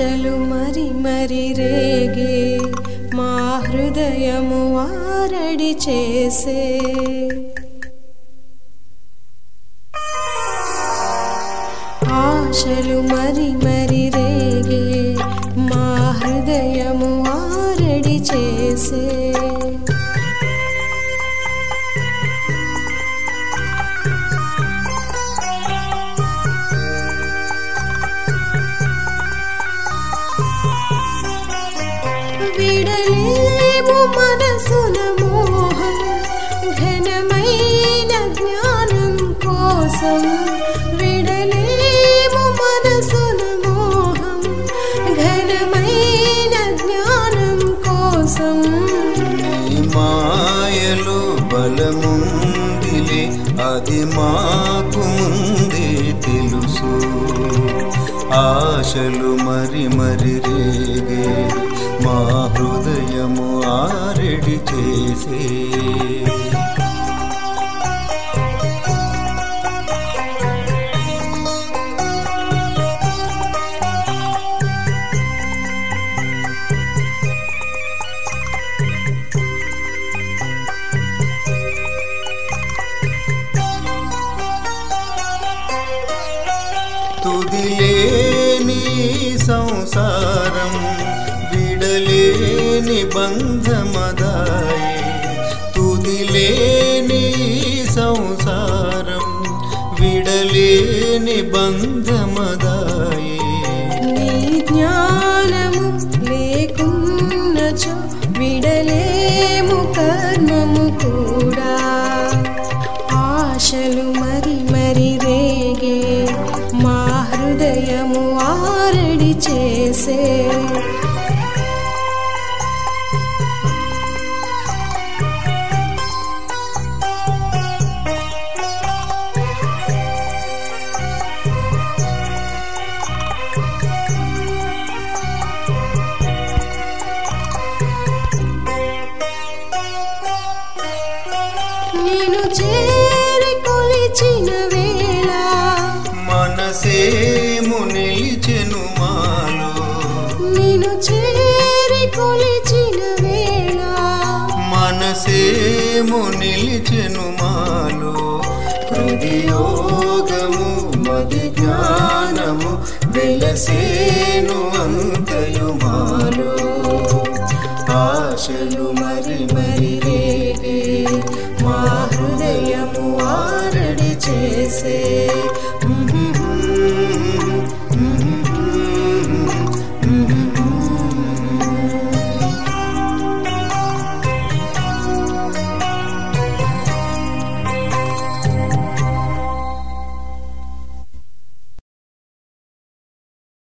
ఆశలు మరి మరి రేగే మా హృదయము వారడి చేసే. ఆశలు మరి మరి రేగే మా హృదయము వారడి చేసే. విడలేము మనసున మోహం ఘనమైన జ్ఞానం కోసం విడలేము మనసున మోహం ఘనమైన జ్ఞానం కోసం. మాయలు బలముందిలే అది మాకు ముందే తెలుసు. ఆశలు మరి మరి రేగే మా హృదయము ఆరెడి చేసే. తుదిలేని సంసారం విడలేని బంధమదాయే తుదిలేని సంసారం విడలేని బంధమదాయే. నీ జ్ఞానము లేకున్నచో విడలేము కర్మము కూడా. ఆశలు మరి మరి రేగే మా హృదయము ఆరడి చేసే. చేరి కొలిచిన వేళ మనసేము నిలిచెను మాలో. నేను చేరి కొలిచిన వేళ మనసేము నిలిచెను మాలో. హృదయోగము మది జ్ఞానము వెలసేను మా హృదయము ఆరడి చేసే